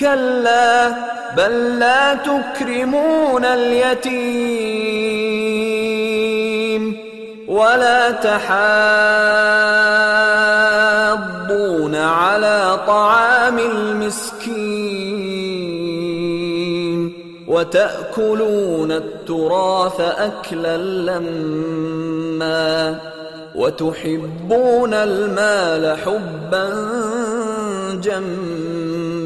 كلا بل لا تكرمون اليتيم ولا تحاضون على طعام المسكين وتأكلون التراث أكلا لما وتحبون المال حبا جما